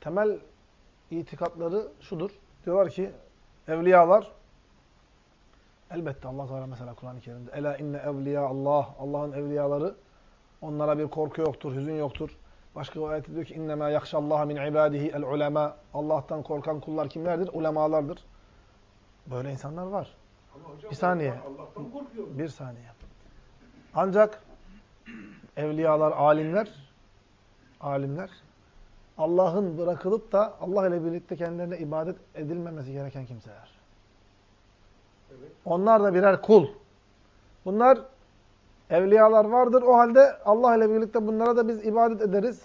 temel itikatları şudur. Diyorlar ki evliyalar elbette Allah Teala mesela Kur'an-ı Kerim'de ela inne evliya Allah Allah'ın evliyaları onlara bir korku yoktur, hüzün yoktur. Başka bir ayette diyor ki innema yakşallaha min ibadihi el ulema. Allah'tan korkan kullar kimlerdir? Ulemalardır. Böyle insanlar var. Hocam Bir saniye. Bir saniye. Ancak evliyalar, alimler alimler Allah'ın bırakılıp da Allah ile birlikte kendilerine ibadet edilmemesi gereken kimseler. Evet. Onlar da birer kul. Bunlar evliyalar vardır. O halde Allah ile birlikte bunlara da biz ibadet ederiz.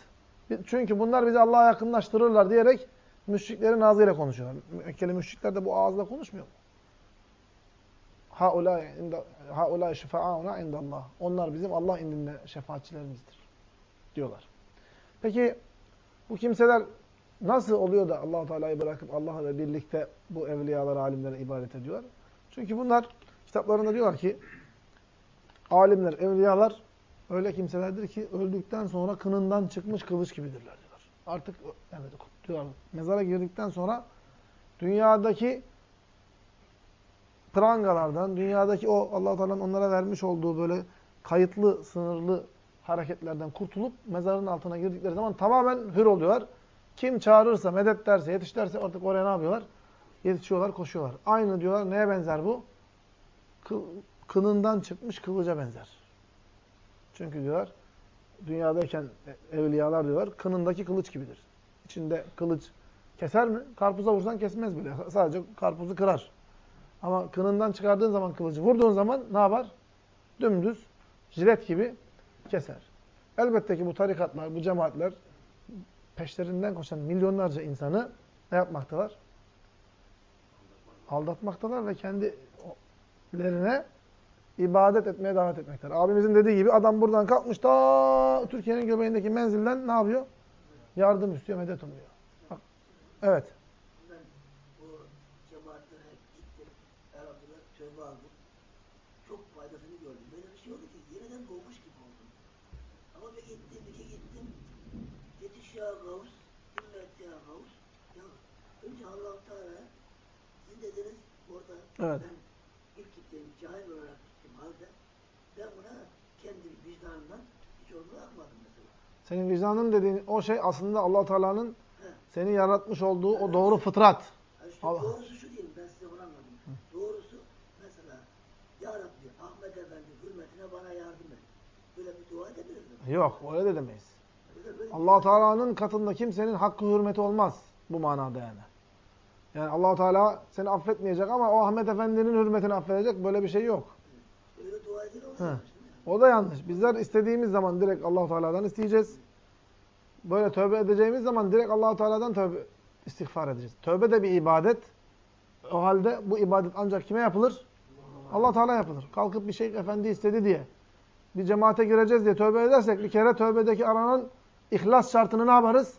Çünkü bunlar bizi Allah'a yakınlaştırırlar diyerek müşriklerin ağzıyla konuşuyorlar. Mekkeli müşrikler de bu ağızla konuşmuyor mu? Haulâ şefa'âuna indallah. Onlar bizim Allah indinde şefaatçilerimizdir. Diyorlar. Peki bu kimseler nasıl oluyor da allah Teala'yı bırakıp Allah'la birlikte bu evliyalara, alimlere ibadet ediyorlar? Çünkü bunlar kitaplarında diyorlar ki alimler, evliyalar öyle kimselerdir ki öldükten sonra kınından çıkmış kılıç gibidirler diyorlar. Artık yani diyorlar mezara girdikten sonra dünyadaki prangalardan, dünyadaki o allah Teala'nın onlara vermiş olduğu böyle kayıtlı, sınırlı hareketlerden kurtulup mezarın altına girdikleri zaman tamamen hür oluyorlar. Kim çağırırsa, medet derse, yetiş derse artık oraya ne yapıyorlar? Yetişiyorlar, koşuyorlar. Aynı diyorlar. Neye benzer bu? Kınından çıkmış kılıca benzer. Çünkü diyorlar, dünyadayken evliyalar diyorlar, kınındaki kılıç gibidir. İçinde kılıç keser mi? Karpuza vursan kesmez bile. Sadece karpuzu kırar. Ama kınından çıkardığın zaman kılıcı vurduğun zaman ne yapar? Dümdüz, jilet gibi keser. Elbette ki bu tarikatlar, bu cemaatler peşlerinden koşan milyonlarca insanı ne yapmaktalar? Aldatmaktalar ve kendilerine ibadet etmeye davet etmektedir. Abimizin dediği gibi adam buradan kalkmış ta Türkiye'nin göbeğindeki menzilden ne yapıyor? Yardım istiyor, medet umuyor. Bak. Evet. Çok faydasını gördüm. Böyle bir şey oldu ki yeniden doğmuş gibi. Ama bir gittim, iki gittim. Yetiş ya Gavus, ümmet ya Gavus. Ya önce Allah-u Teala sizin dediniz orada Evet. ben ilk gittim, cahil olarak gittim halde ben buna kendi vicdanımdan hiç onu bırakmadım mesela. Senin vicdanın dediğin o şey aslında allah Teala'nın seni yaratmış olduğu o doğru fıtrat. Ha işte Allah. doğrusu şu diyeyim ben size bunu anladım. Doğrusu mesela Ya Rabbi Ahmet Efendi hürmetine bana yardım et. Böyle bir dua edebilir mi? Yok, öyle de demeyiz. Allah Teala'nın katında kimsenin hakkı hürmeti olmaz bu manada yani. Yani allah Teala seni affetmeyecek ama o Ahmet Efendi'nin hürmetini affedecek böyle bir şey yok. olsun. O da yanlış. Bizler istediğimiz zaman direkt allah Teala'dan isteyeceğiz. Böyle tövbe edeceğimiz zaman direkt allah Teala'dan tövbe istiğfar edeceğiz. Tövbe de bir ibadet. O halde bu ibadet ancak kime yapılır? allah Teala yapılır. Kalkıp bir şeyh efendi istedi diye, bir cemaate gireceğiz diye tövbe edersek bir kere tövbedeki aranan ihlas şartını ne yaparız?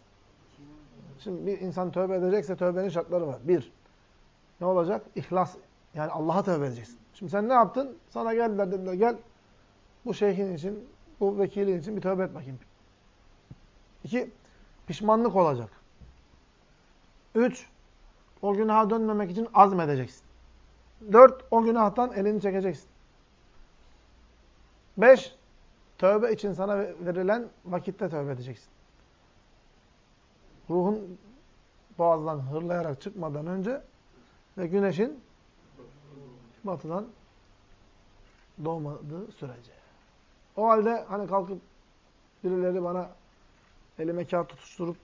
Şimdi bir insan tövbe edecekse tövbenin şartları var. Bir, ne olacak? İhlas. Yani Allah'a tövbe edeceksin. Şimdi sen ne yaptın? Sana geldiler dediler gel bu şeyhin için, bu vekilin için bir tövbe et bakayım. İki, pişmanlık olacak. Üç, o günaha dönmemek için azmedeceksin. Dört, o günahtan elini çekeceksin. Beş, tövbe için sana verilen vakitte tövbe edeceksin. Ruhun boğazdan hırlayarak çıkmadan önce ve güneşin batıdan doğmadığı sürece. O halde hani kalkıp birileri bana elime kağıt tutuşturup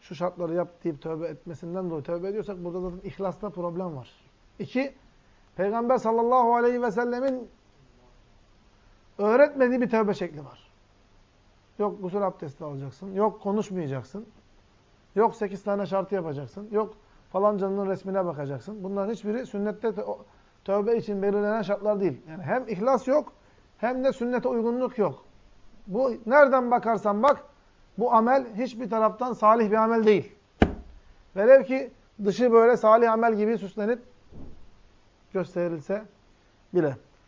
şu şartları yap deyip tövbe etmesinden dolayı tövbe ediyorsak burada zaten ihlasta problem var. İki, Peygamber sallallahu aleyhi ve sellemin öğretmediği bir tövbe şekli var. Yok gusül abdesti alacaksın, yok konuşmayacaksın, yok sekiz tane şartı yapacaksın, yok falancanın resmine bakacaksın. Bunların hiçbiri sünnette tövbe için belirlenen şartlar değil. Yani hem ihlas yok, hem de sünnete uygunluk yok. Bu nereden bakarsan bak, bu amel hiçbir taraftan salih bir amel değil. Velev ki dışı böyle salih amel gibi süslenip gösterilse bile.